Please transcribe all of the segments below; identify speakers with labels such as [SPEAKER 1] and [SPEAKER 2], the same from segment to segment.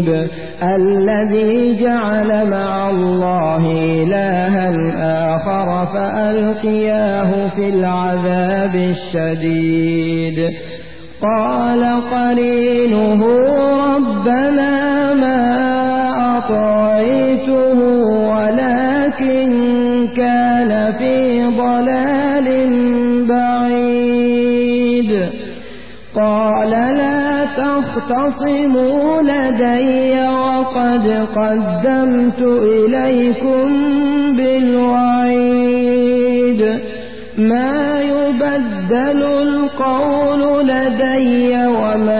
[SPEAKER 1] مريب الذي جعل مع الله إلها آخر فألقياه في العذاب الشديد. قال قرينه ربنا ما أطعيته ولكن كان في ضلال بعيد. قال لا تختصموا لدي وقد قدمت إليكم بالوعيد. ما يبدل القول لدي وما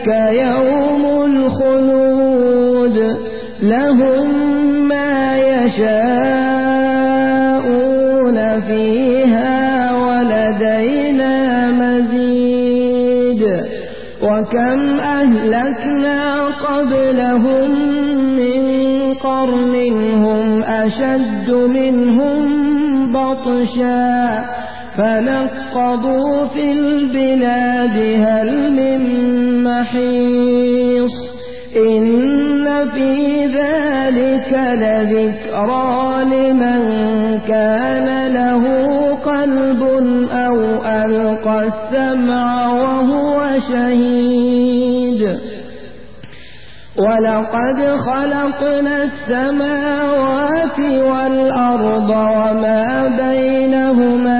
[SPEAKER 1] ذلك يوم الخلود لهم ما يشاءون فيها ولدينا مزيد. وكم أهلكنا قبلهم من قرن هم أشد منهم بطشا. فنقضوا في البلاد هل من محيص إن في ذلك لذكرى لمن كان له قلب أو ألقى السمع وهو شهيد ولقد خلقنا السماوات والأرض وما بينهما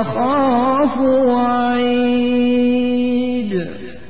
[SPEAKER 1] أخاه